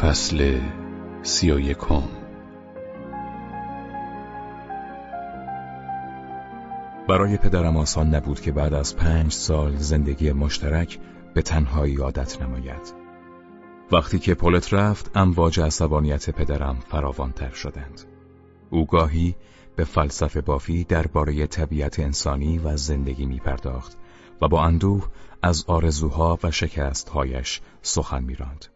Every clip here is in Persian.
فصل سی و یکم برای پدرم آسان نبود که بعد از پنج سال زندگی مشترک به تنهایی عادت نماید. وقتی که پولت رفت امواج عصبانیت پدرم فراوانتر شدند. او گاهی به فلسفه بافی درباره طبیعت انسانی و زندگی می پرداخت و با اندوه از آرزوها و شکستهایش سخن میراند.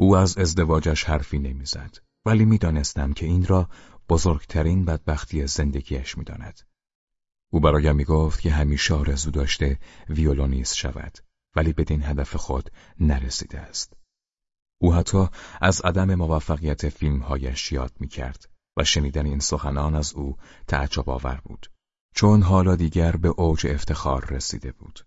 او از ازدواجش حرفی نمی‌زد ولی می‌دانستم که این را بزرگترین بدبختی زندگیش می‌داند. او برایم می‌گفت که همیشه آرزو داشته ویولونیست شود ولی بدین هدف خود نرسیده است. او حتی از عدم موفقیت فیلمهایش یاد می‌کرد و شنیدن این سخنان از او تعجب آور بود چون حالا دیگر به اوج افتخار رسیده بود.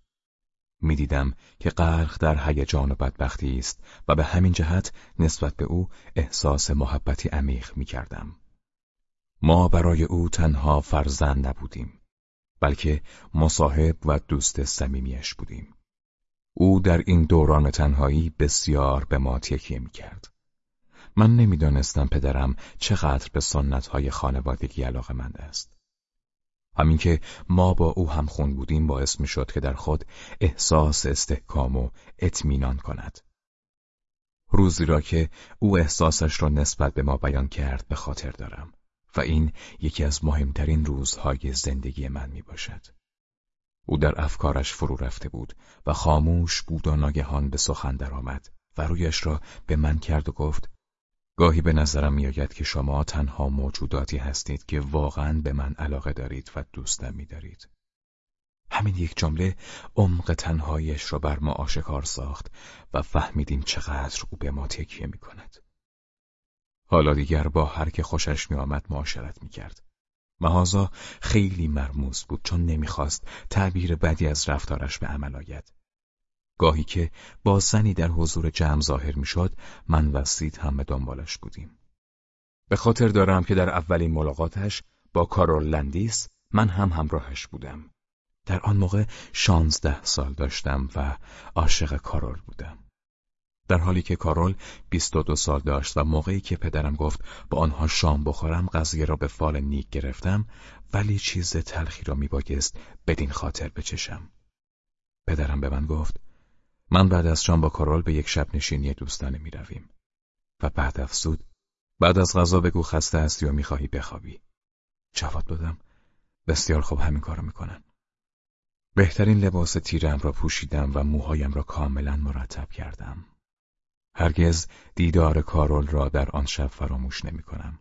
می‌دیدم که غرق در هیجان و بدبختی است و به همین جهت نسبت به او احساس محبتی عمیق می‌کردم. ما برای او تنها فرزند نبودیم بلکه مصاحب و دوست صمیمیش بودیم. او در این دوران تنهایی بسیار به ما تکیه می‌کرد. من نمی‌دانستم پدرم چقدر به سنتهای خانوادگی علاقه است. همین که ما با او هم خون بودیم باعث می شد که در خود احساس استحکام و اطمینان کند. روزی را که او احساسش را نسبت به ما بیان کرد به خاطر دارم و این یکی از مهمترین روزهای زندگی من می باشد. او در افکارش فرو رفته بود و خاموش بود و ناگهان به سخن درآمد و رویش را به من کرد و گفت گاهی به نظرم میآید که شما تنها موجوداتی هستید که واقعا به من علاقه دارید و دوستم می‌دارید. همین یک جمله عمق تنهایش را بر ما آشکار ساخت و فهمیدیم چقدر او به ما تکیه می کند. حالا دیگر با هر که خوشش می آمد معاشرت می کرد. مهازا خیلی مرموز بود چون نمی‌خواست تعبیر بدی از رفتارش به عمل آید. گاهی که با زنی در حضور جمع ظاهر می‌شد من و سید هم دنبالش بودیم. به خاطر دارم که در اولین ملاقاتش با کارول لندیس من هم همراهش بودم. در آن موقع شانزده سال داشتم و عاشق کارول بودم. در حالی که کارول بیست و دو سال داشت و موقعی که پدرم گفت با آنها شام بخورم قضیه را به فال نیک گرفتم ولی چیز تلخی را میبایست بدین خاطر بچشم. پدرم به من گفت من بعد از شام با کارول به یک شب نشینی دوستانه می رویم. و بعد افسود بعد از غذا بگو خسته هستی و می‌خواهی بخوابی. جواب دادم بسیار خوب همین کارو می‌کنن. بهترین لباس تیرم را پوشیدم و موهایم را کاملا مرتب کردم. هرگز دیدار کارول را در آن شب فراموش نمی کنم.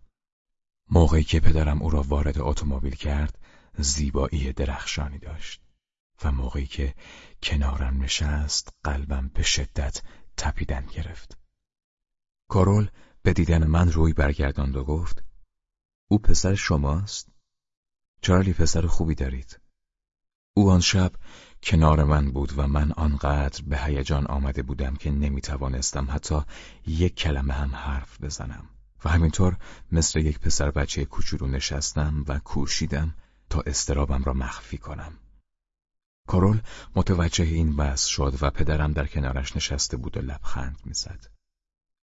موقعی که پدرم او را وارد اتومبیل کرد، زیبایی درخشانی داشت. و موقعی که کنارم نشست قلبم به شدت تپیدن گرفت. کارول به دیدن من روی برگرداند و گفت او پسر شماست؟ چارلی پسر خوبی دارید. او آن شب کنار من بود و من آنقدر به هیجان آمده بودم که نمی توانستم حتی یک کلمه هم حرف بزنم و همینطور مثل یک پسر بچه کوچولو نشستم و کوشیدم تا استرابم را مخفی کنم. کارول متوجه این وضع شد و پدرم در کنارش نشسته بود و لبخند می‌زد.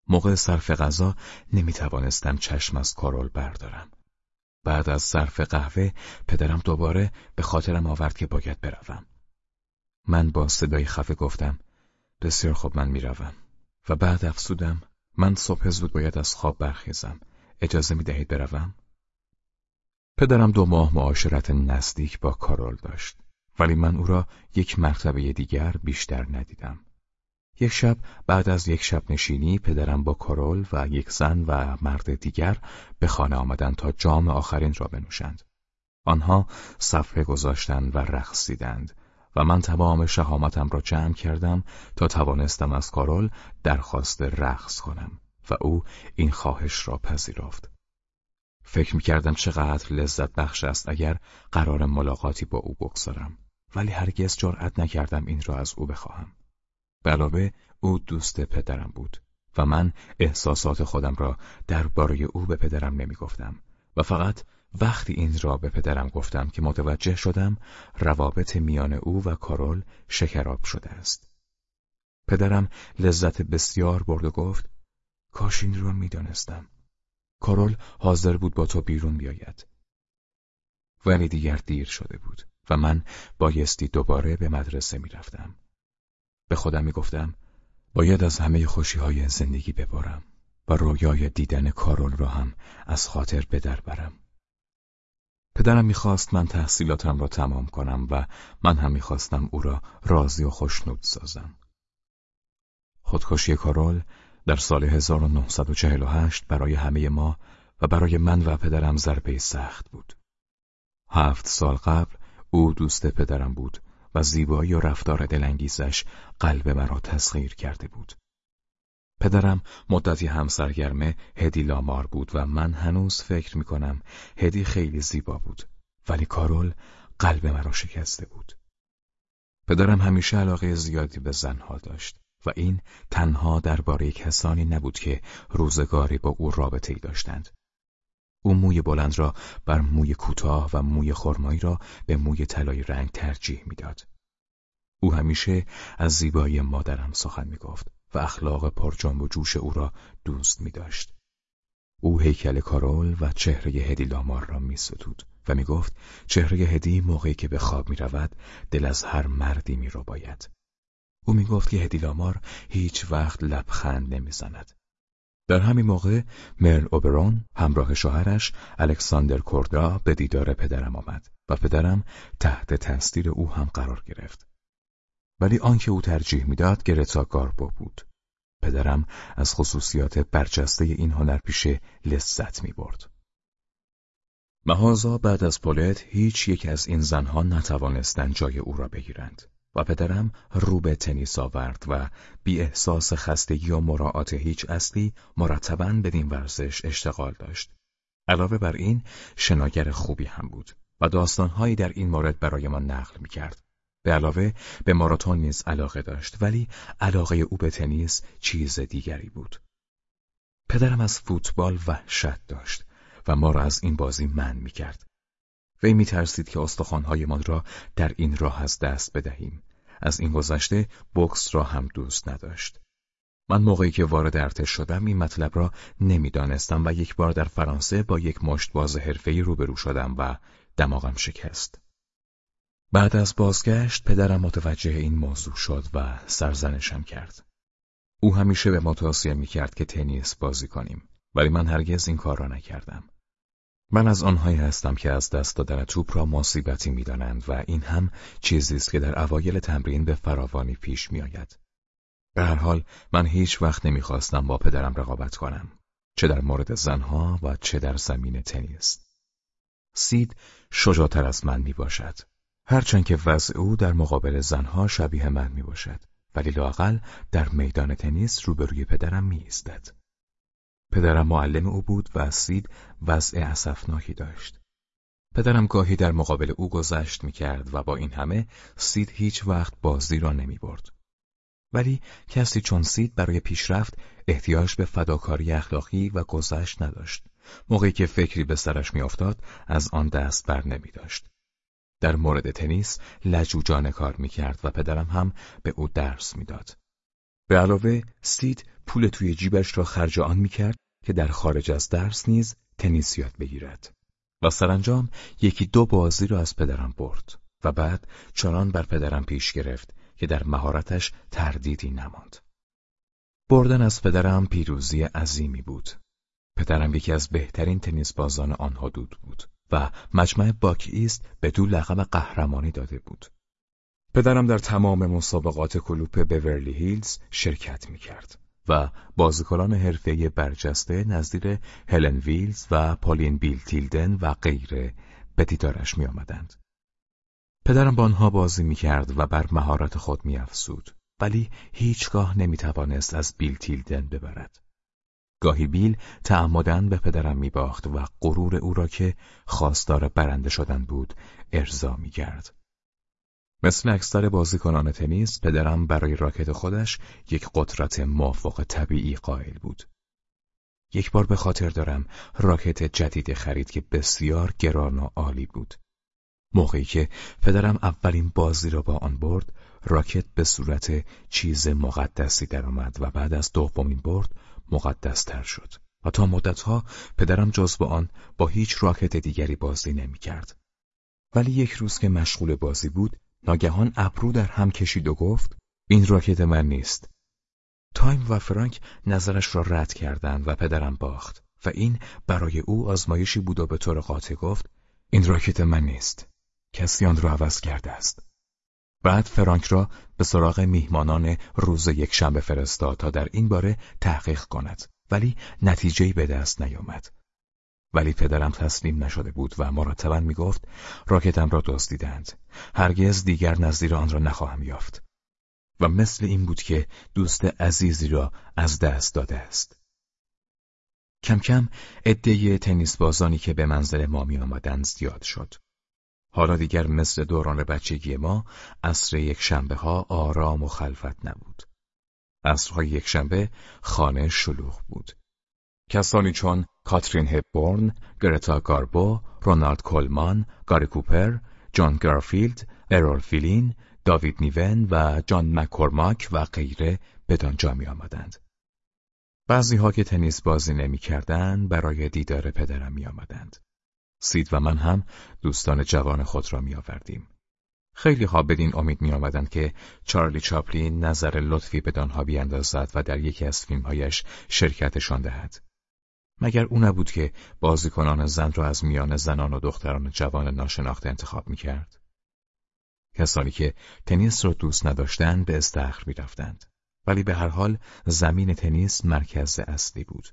موقع صرف غذا نمی توانستم چشم از کارول بردارم. بعد از صرف قهوه پدرم دوباره به خاطرم آورد که باید بروم. من با صدای خفه گفتم بسیار خوب من می‌روم و بعد افسودم من صبح زود باید از خواب برخیزم اجازه می دهید بروم؟ پدرم دو ماه معاشرت نزدیک با کارول داشت. ولی من او را یک مرتبه دیگر بیشتر ندیدم. یک شب بعد از یک شب نشینی پدرم با کارول و یک زن و مرد دیگر به خانه آمدند تا جام آخرین را بنوشند. آنها صفحه گذاشتند و رقصیدند و من تمام شهامتم را جمع کردم تا توانستم از کارول درخواست رقص کنم و او این خواهش را پذیرفت. فکر می کردم چقدر لذت بخش است اگر قرار ملاقاتی با او بگذارم. ولی هرگز جرأت نکردم این را از او بخواهم. علاوه او دوست پدرم بود و من احساسات خودم را درباره او به پدرم نمی‌گفتم و فقط وقتی این را به پدرم گفتم که متوجه شدم روابط میان او و کارول شکراب شده است. پدرم لذت بسیار برد و گفت کاش این رو می‌دانستم. کارول حاضر بود با تو بیرون بیاید. ولی دیگر دیر شده بود و من بایستی دوباره به مدرسه می‌رفتم. به خودم می‌گفتم باید از همه خوشی های زندگی ببارم و رویای دیدن کارول را هم از خاطر به در برم. پدرم می‌خواست من تحصیلاتم را تمام کنم و من هم می‌خواستم او را راضی و خوشنود سازم. خودکشی کارول در سال 1948 برای همه ما و برای من و پدرم ضربه سخت بود. هفت سال قبل او دوست پدرم بود و زیبایی و رفتار دلانگیزش قلب مرا تسخیر کرده بود. پدرم مدتی همسرگرم هدی لامار بود و من هنوز فکر می کنم هدی خیلی زیبا بود ولی کارول قلب مرا شکسته بود. پدرم همیشه علاقه زیادی به زنها داشت و این تنها درباره کسانی نبود که روزگاری با او رابطه ای داشتند. او موی بلند را بر موی کوتاه و موی خرمایی را به موی طلایی رنگ ترجیح می‌داد. او همیشه از زیبایی مادرم سخن می گفت و اخلاق پرجنب و جوش او را دوست می داشت. او هیکل کارول و چهره هدی لامار را می ستود و می گفت چهره هدی موقعی که به خواب می رود دل از هر مردی می رو باید. او می گفت که هدی لامار هیچ وقت لبخند نمی زند. در همین موقع مرل اوبرون همراه شوهرش الکساندر کوردا به دیدار پدرم آمد و پدرم تحت تاثیر او هم قرار گرفت. ولی آنکه او ترجیح می‌داد گرتا گاربو بود. پدرم از خصوصیات برجسته این هنرپیشه لذت می برد. مهازا بعد از پولت هیچ یک از این زنها نتوانستند جای او را بگیرند و پدرم رو به تنیس آورد و بی احساس خستگی و مراعات هیچ اصلی مرتبا بدین ورزش اشتغال داشت. علاوه بر این شناگر خوبی هم بود و داستانهایی در این مورد برای ما نقل می کرد. به علاوه به ماراتون نیز علاقه داشت ولی علاقه او به تنیس چیز دیگری بود. پدرم از فوتبال وحشت داشت و ما را از این بازی من می کرد. وی می ترسید که استخوانهایمان را در این راه از دست بدهیم. از این گذشته بکس را هم دوست نداشت. من موقعی که وارد ارتش شدم این مطلب را نمی‌دانستم و یک بار در فرانسه با یک مشت باز حرفه‌ای روبرو شدم و دماغم شکست. بعد از بازگشت پدرم متوجه این موضوع شد و سرزنشم کرد. او همیشه به ما توصیه می‌کرد که تنیس بازی کنیم ولی من هرگز این کار را نکردم. من از آنهایی هستم که از دست دادن توپ را مصیبتی می‌دانند و این هم چیزی است که در اوایل تمرین به فراوانی پیش میآید. به هر حال من هیچ وقت نمی‌خواستم با پدرم رقابت کنم چه در مورد زنها و چه در زمین تنیس. سید شجاعتر از من می باشد. هرچند که وضع او در مقابل زنها شبیه من می باشد ولی لاقل در میدان تنیس روبروی پدرم می ایستد. پدرم معلم او بود و سید وضع اسفناکی داشت. پدرم گاهی در مقابل او گذشت می کرد و با این همه سید هیچ وقت بازی را نمی برد. ولی کسی چون سید برای پیشرفت احتیاج به فداکاری اخلاقی و گذشت نداشت. موقعی که فکری به سرش میافتاد از آن دست بر نمی داشت. در مورد تنیس لجوجانه کار می‌کرد و پدرم هم به او درس می‌داد. به علاوه سید پول توی جیبش را خرج آن می‌کرد که در خارج از درس نیز تنیس یاد بگیرد و سرانجام یکی دو بازی را از پدرم برد و بعد چنان بر پدرم پیش گرفت که در مهارتش تردیدی نماند. بردن از پدرم پیروزی عظیمی بود. پدرم یکی از بهترین تنیس بازان آن حدود بود. و مجمع باک ایست به دو لقب قهرمانی داده بود. پدرم در تمام مسابقات کلوپ بورلی هیلز شرکت می کرد و بازیکنان حرفه‌ای برجسته نظیر هلن ویلز و پالین بیل تیلدن و غیره به دیدارش می آمدند. پدرم با آنها بازی می کرد و بر مهارت خود می افسود ولی هیچگاه نمی توانست از بیل تیلدن ببرد. گاهی بیل تعمدن به پدرم میباخت و غرور او را که خواستار برنده شدن بود ارضا میگرد. مثل اکثر بازیکنان تنیس پدرم برای راکت خودش یک قدرت موافق طبیعی قائل بود. یک بار به خاطر دارم راکت جدید خرید که بسیار گران و عالی بود. موقعی که پدرم اولین بازی را با آن برد، راکت به صورت چیز مقدسی درآمد و بعد از دومین برد مقدستر شد و تا مدتها پدرم با آن با هیچ راکت دیگری بازی نمی کرد. ولی یک روز که مشغول بازی بود ناگهان ابرو در هم کشید و گفت این راکت من نیست. تایم و فرانک نظرش را رد کردند و پدرم باخت و این برای او آزمایشی بود و به طور قاطع گفت این راکت من نیست. کسی آن را عوض کرده است. بعد فرانک را به سراغ میهمانان روز یک شنبه فرستاد تا در این باره تحقیق کند ولی نتیجهی به دست نیامد. ولی پدرم تسلیم نشده بود و مرتبا می‌گفت راکتم را دزدیدند. هرگز دیگر نظیر آن را نخواهم یافت. و مثل این بود که دوست عزیزی را از دست داده است. کم کم عده تنیس بازانی که به منزل ما می آمدند زیاد شد. حالا دیگر مثل دوران بچگی ما عصر یک شنبه ها آرام و خلفت نبود. عصرهای یک شنبه خانه شلوغ بود. کسانی چون کاترین هپبورن، گرتا گاربو، رونالد کولمان، گاری کوپر، جان گرافیلد، ارول فیلین، داوید نیون و جان مکورماک و غیره به دانجا می آمدند. بعضی ها که تنیس بازی نمی کردن برای دیدار پدرم می آمدند. سید و من هم دوستان جوان خود را می آوردیم. خیلی ها بدین امید می آمدند که چارلی چاپلین نظر لطفی به دانها بیاندازد و در یکی از فیلمهایش شرکتشان دهد. مگر او نبود که بازیکنان زن را از میان زنان و دختران جوان ناشناخته انتخاب می کرد؟ کسانی که تنیس را دوست نداشتند به استخر می رفتند. ولی به هر حال زمین تنیس مرکز اصلی بود.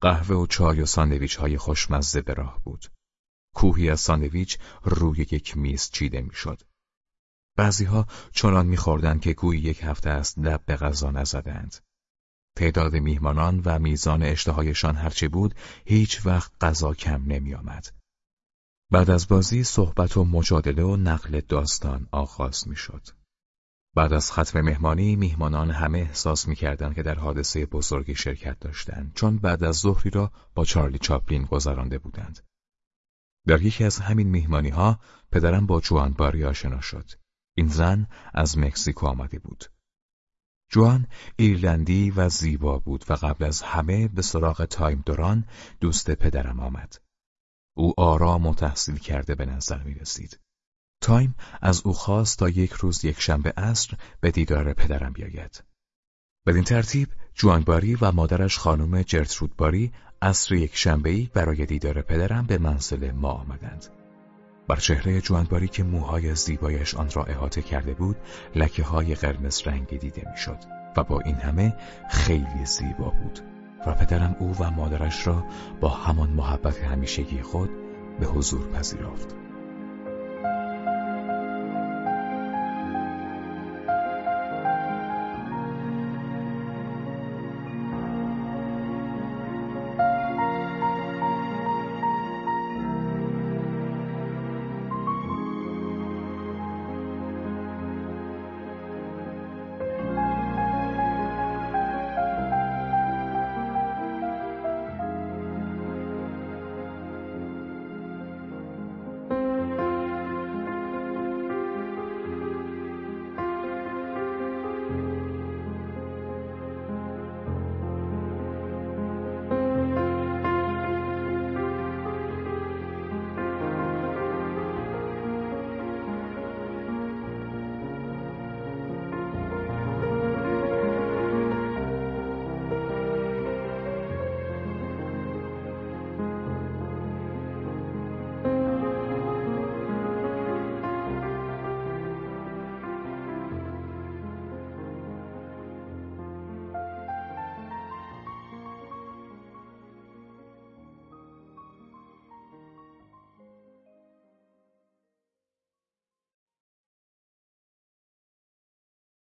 قهوه و چای و ساندویچ های خوشمزه به راه بود. کوهی از ساندویچ روی یک میز چیده می‌شد. بعضیها چنان میخوردند که گویی یک هفته است لب به غذا نزدند. تعداد میهمانان و میزان اشتهایشان هرچه بود هیچ وقت غذا کم نمیآمد. بعد از بازی صحبت و مجادله و نقل داستان آغاز می‌شد. بعد از ختم مهمانی میهمانان همه احساس می‌کردند که در حادثه بزرگی شرکت داشتند چون بعد از ظهری را با چارلی چاپلین گذرانده بودند. در یکی از همین میهمانی ها پدرم با جوان باری آشنا شد. این زن از مکزیکو آمده بود. جوان ایرلندی و زیبا بود و قبل از همه به سراغ تایم دوران دوست پدرم آمد. او آرام و تحصیل کرده به نظر می رسید. تایم از او خواست تا یک روز یک شنبه عصر به دیدار پدرم بیاید. بدین ترتیب جوان باری و مادرش خانم جرترود باری عصر یک شنبهی برای دیدار پدرم به منزل ما آمدند. بر چهره جوانباری که موهای زیبایش آن را احاطه کرده بود لکه های قرمز رنگی دیده می‌شد و با این همه خیلی زیبا بود و پدرم او و مادرش را با همان محبت همیشگی خود به حضور پذیرفت.